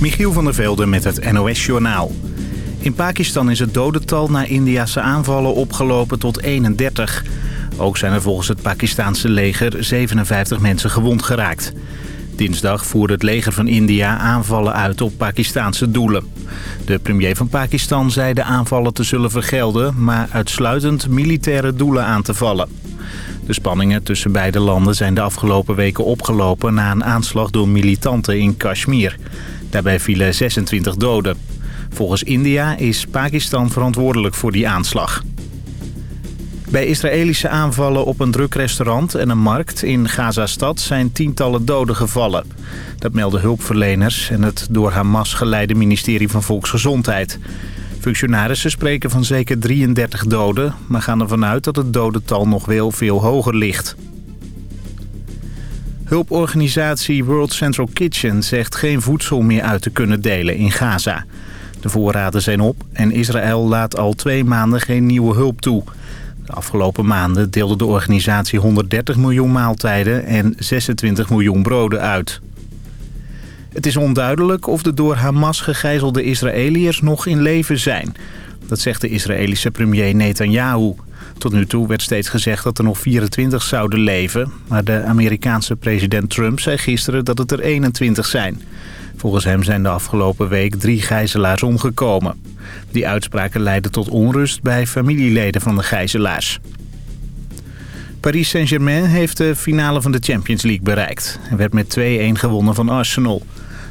Michiel van der Velde met het NOS-journaal. In Pakistan is het dodental na Indiase aanvallen opgelopen tot 31. Ook zijn er volgens het Pakistanse leger 57 mensen gewond geraakt. Dinsdag voerde het leger van India aanvallen uit op Pakistanse doelen. De premier van Pakistan zei de aanvallen te zullen vergelden... maar uitsluitend militaire doelen aan te vallen. De spanningen tussen beide landen zijn de afgelopen weken opgelopen... na een aanslag door militanten in Kashmir. Daarbij vielen 26 doden. Volgens India is Pakistan verantwoordelijk voor die aanslag. Bij Israëlische aanvallen op een drukrestaurant en een markt in Gaza-stad zijn tientallen doden gevallen. Dat melden hulpverleners en het door Hamas geleide ministerie van Volksgezondheid. Functionarissen spreken van zeker 33 doden, maar gaan ervan uit dat het dodental nog wel veel hoger ligt. Hulporganisatie World Central Kitchen zegt geen voedsel meer uit te kunnen delen in Gaza. De voorraden zijn op en Israël laat al twee maanden geen nieuwe hulp toe. De afgelopen maanden deelde de organisatie 130 miljoen maaltijden en 26 miljoen broden uit. Het is onduidelijk of de door Hamas gegijzelde Israëliërs nog in leven zijn. Dat zegt de Israëlische premier Netanyahu. Tot nu toe werd steeds gezegd dat er nog 24 zouden leven. Maar de Amerikaanse president Trump zei gisteren dat het er 21 zijn. Volgens hem zijn de afgelopen week drie gijzelaars omgekomen. Die uitspraken leidden tot onrust bij familieleden van de gijzelaars. Paris Saint-Germain heeft de finale van de Champions League bereikt. en werd met 2-1 gewonnen van Arsenal.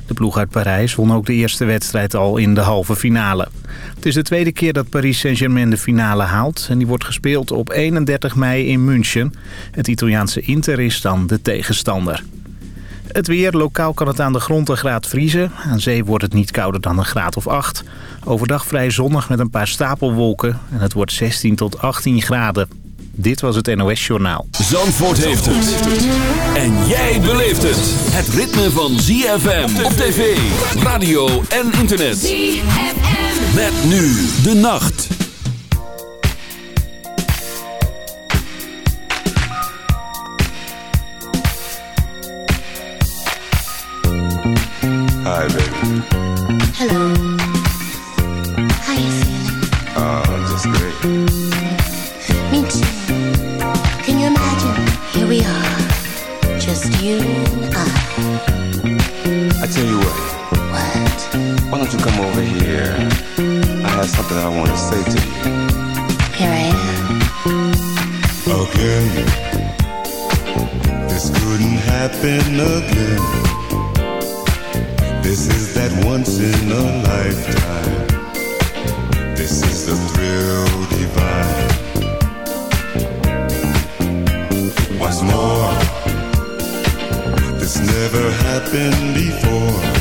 De ploeg uit Parijs won ook de eerste wedstrijd al in de halve finale. Het is de tweede keer dat Paris Saint-Germain de finale haalt... en die wordt gespeeld op 31 mei in München. Het Italiaanse Inter is dan de tegenstander. Het weer, lokaal kan het aan de grond een graad vriezen. Aan zee wordt het niet kouder dan een graad of 8. Overdag vrij zonnig met een paar stapelwolken. En het wordt 16 tot 18 graden. Dit was het NOS Journaal. Zandvoort heeft het. En jij beleeft het. Het ritme van ZFM op tv, radio en internet. ZFM. Met nu de nacht. Hi, baby. Hello. How you feeling? Oh, just great. Come over here? I have something I want to say to you. Here I am. Again, this couldn't happen again. This is that once in a lifetime. This is the thrill divine. What's more, this never happened before.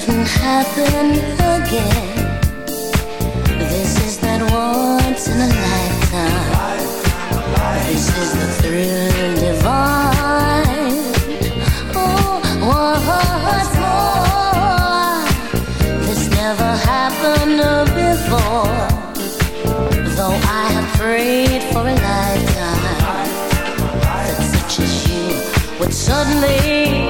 Couldn't happen again. This is that once in a lifetime. This is the thrill divine. Oh, what's more? This never happened before. Though I have prayed for a lifetime that such as you would suddenly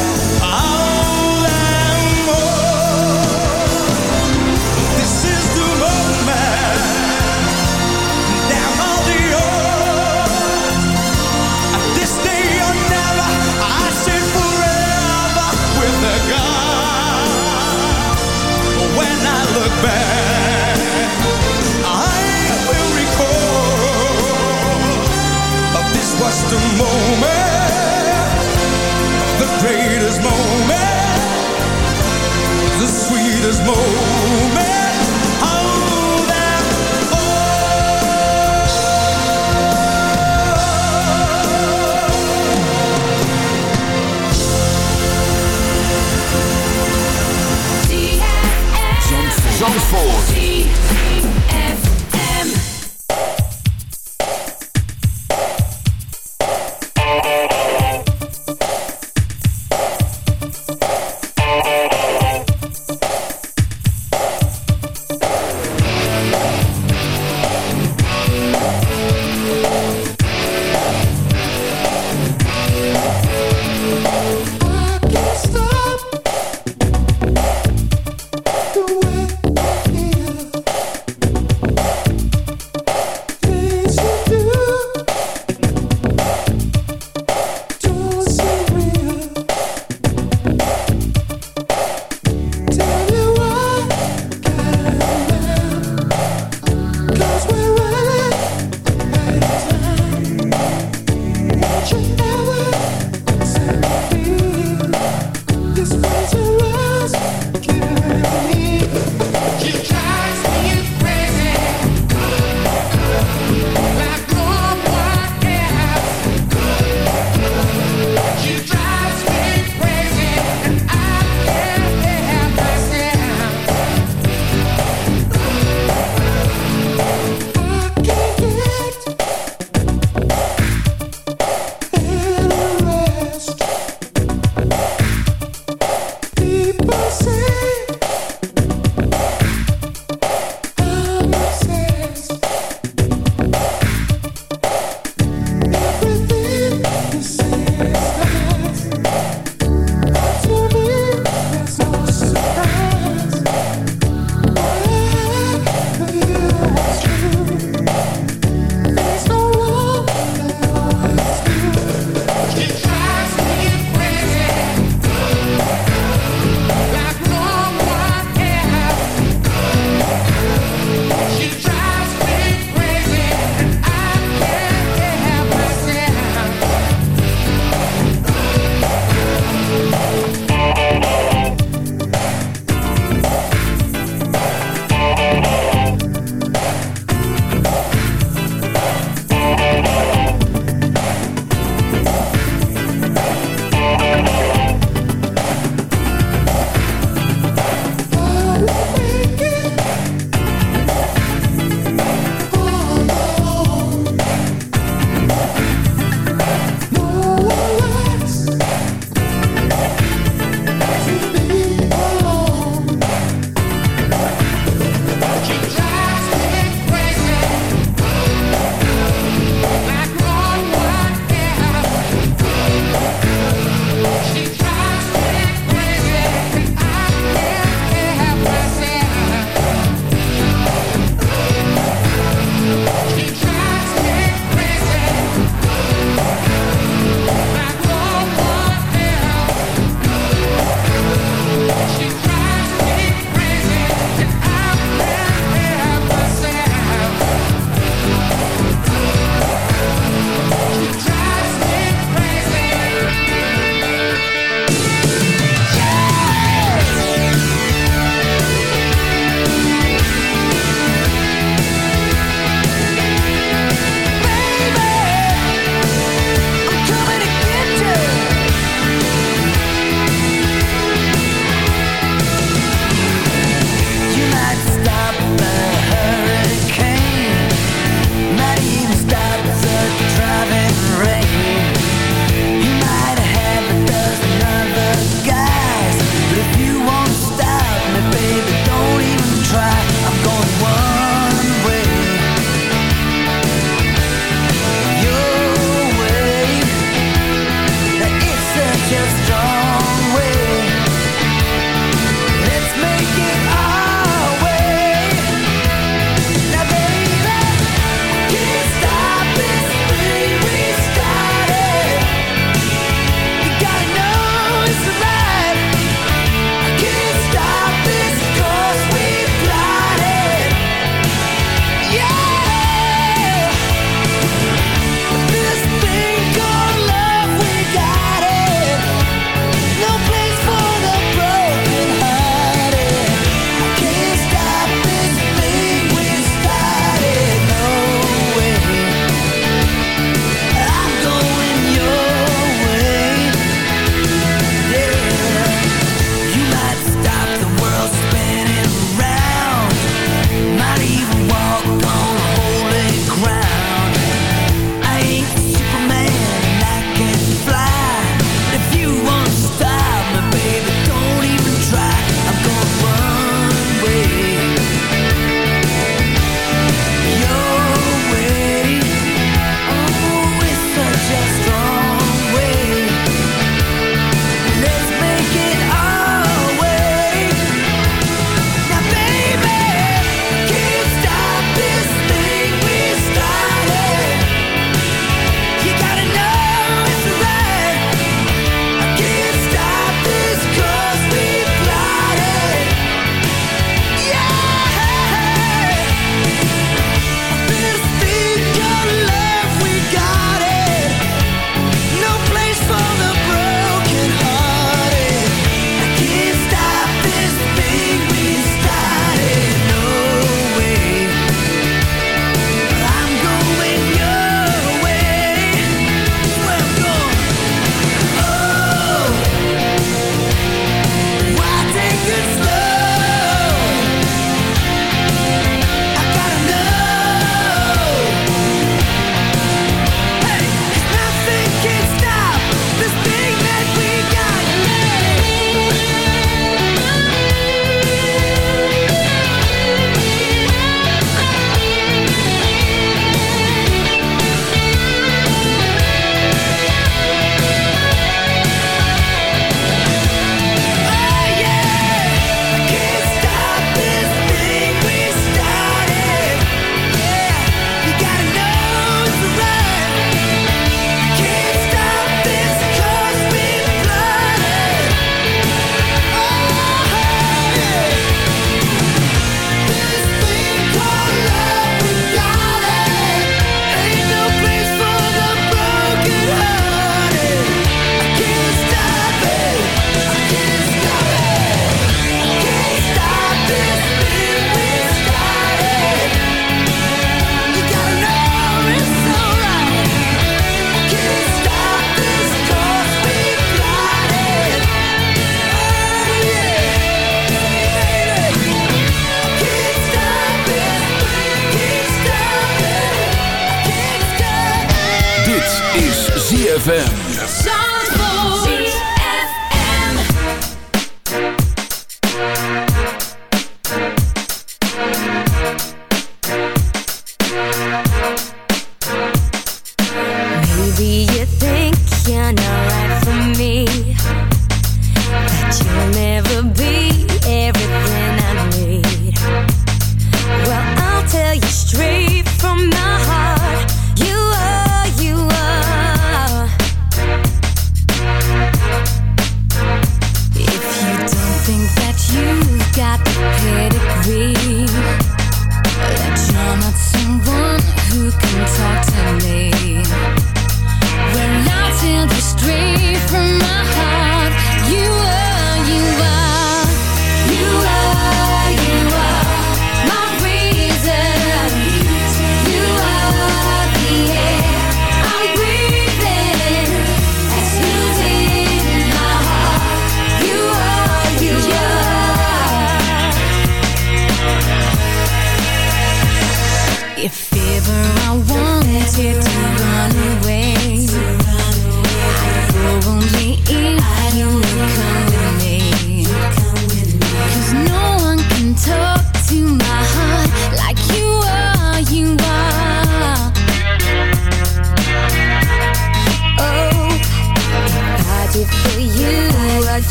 just moment, the greatest moment, the sweetest moment.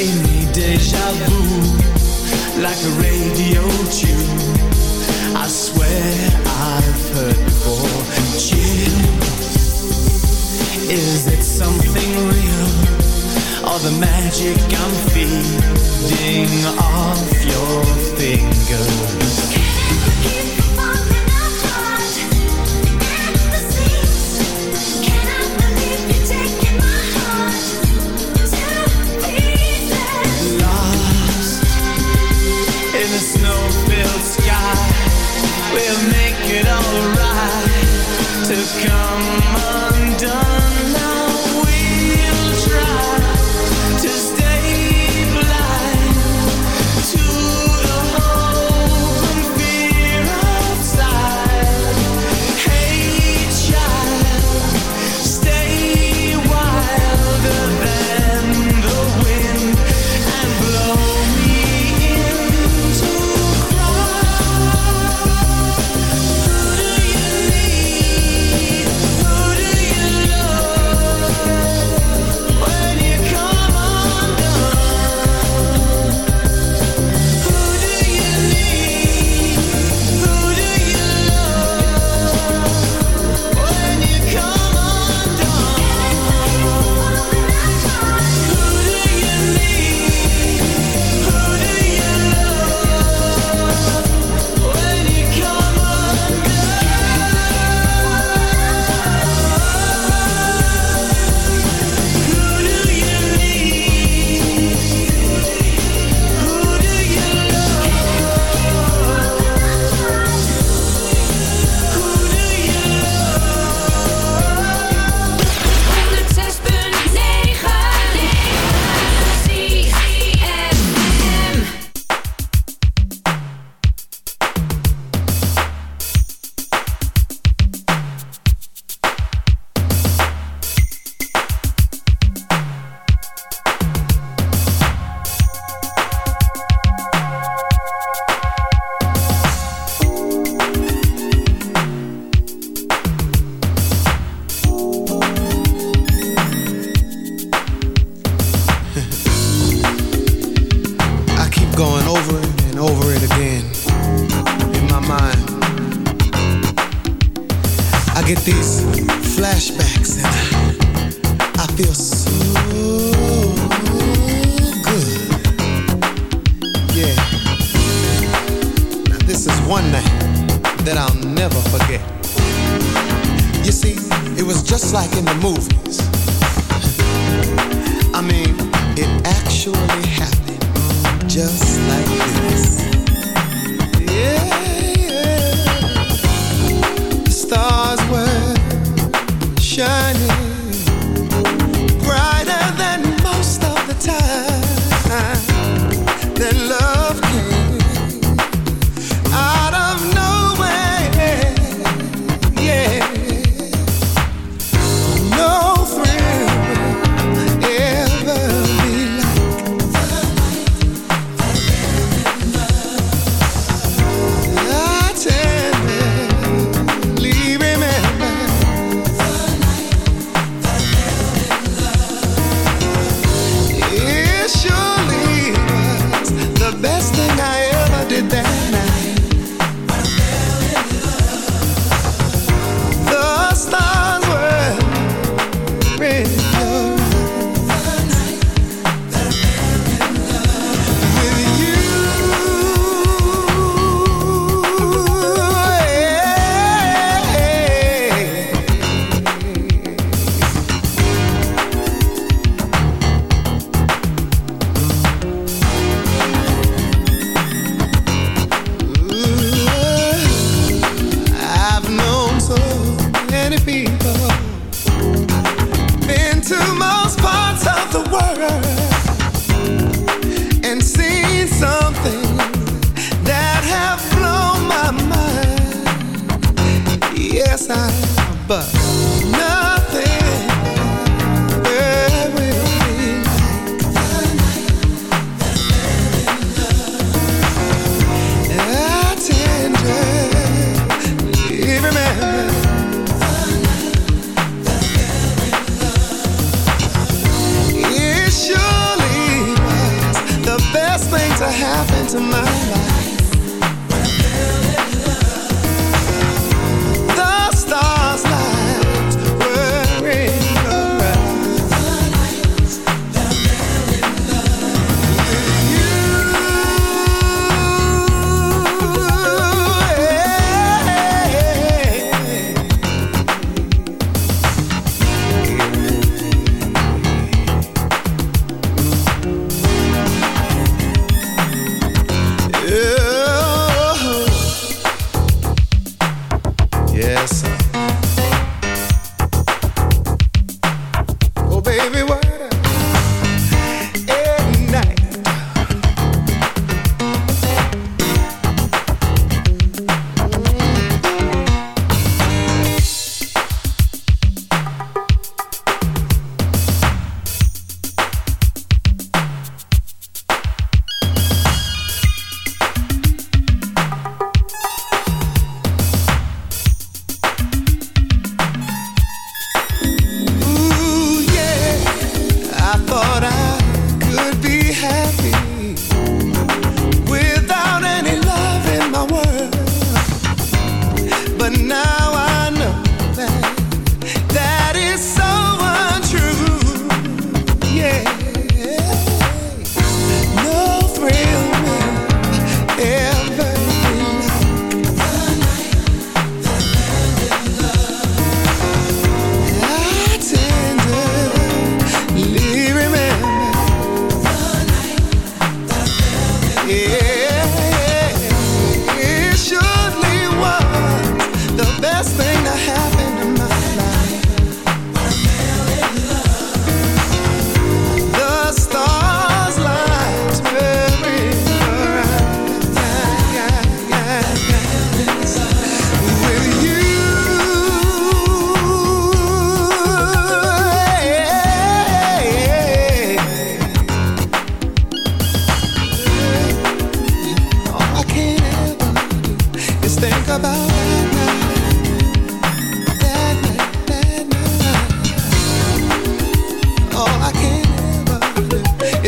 gave me deja vu Like a radio tune I swear I've heard before Chill, Is it something real? Or the magic I'm feeding off your fingers?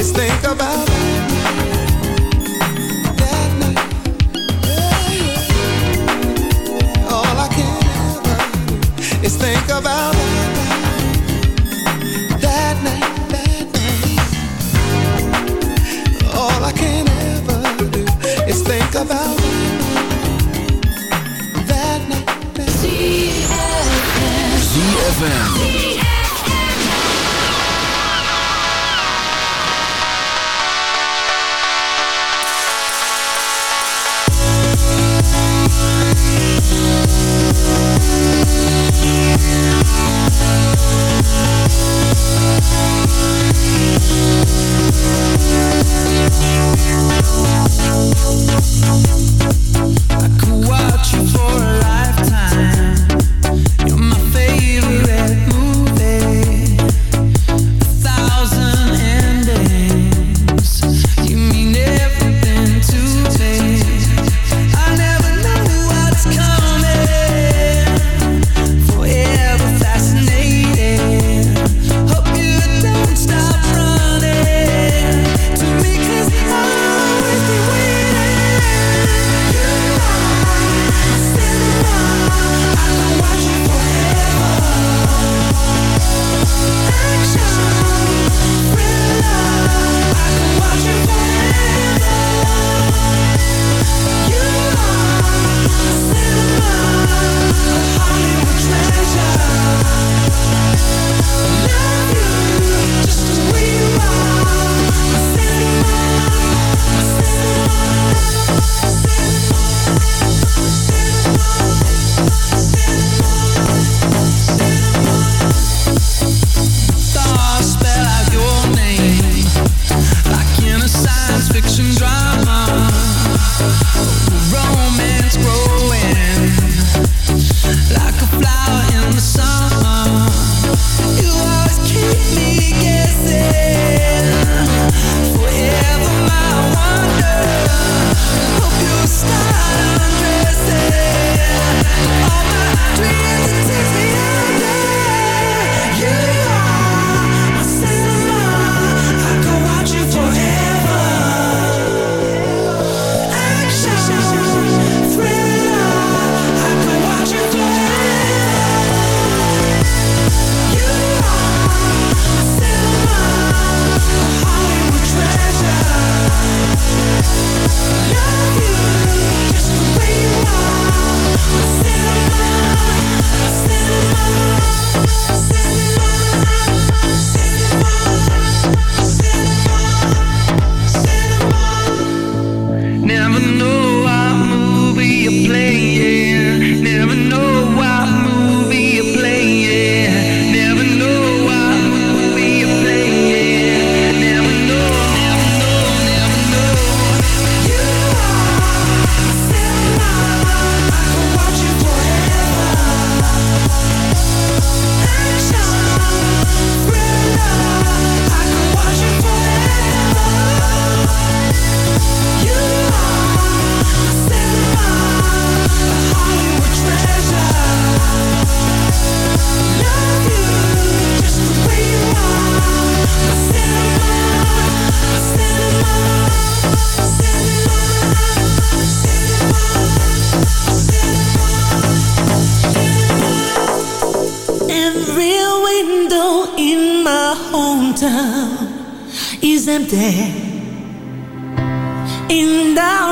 Is think about empty in the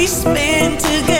we spend together.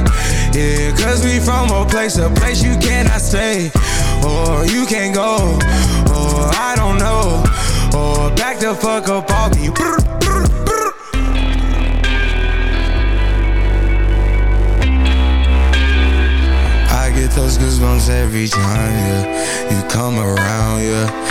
Yeah, cause we from a place, a place you cannot stay. Or you can't go, or I don't know. Or back the fuck up me. I get those goosebumps every time, yeah. You come around, yeah.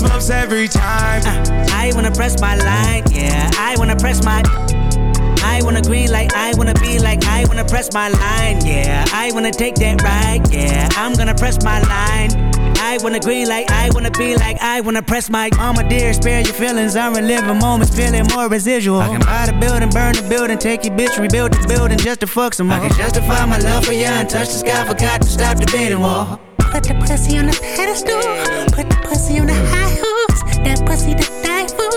Those every time. Uh, I wanna press my line, yeah. I wanna press my. I wanna green like I wanna be like I wanna press my line, yeah. I wanna take that ride, yeah. I'm gonna press my line. I wanna green like I wanna be like I wanna press my oh, mama dear, spare your feelings. I'm reliving moments, feeling more residual. I can buy the building, burn the building, take your bitch, rebuild the building just to fuck some more. I can justify my love for you and touch the sky, forgot to stop the bidding war. Put the pussy on the pedestal. Put the pussy on the high horse. That pussy to die for.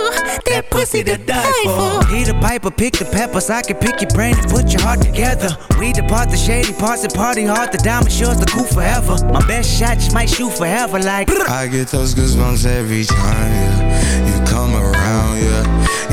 That pussy to die for. He the piper, pick the peppers. I can pick your brain and put your heart together. We depart the shady parts and party hard. The diamond sure the cool forever. My best shot just might shoot forever. Like I get those goosebumps every time, yeah. You come around, yeah.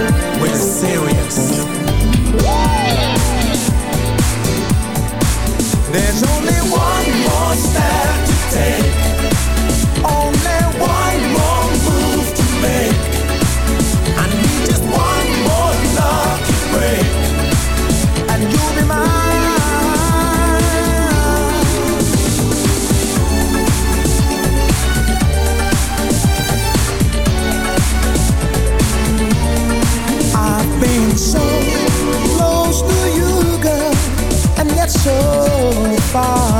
We're serious. There's only one more step to take. so far.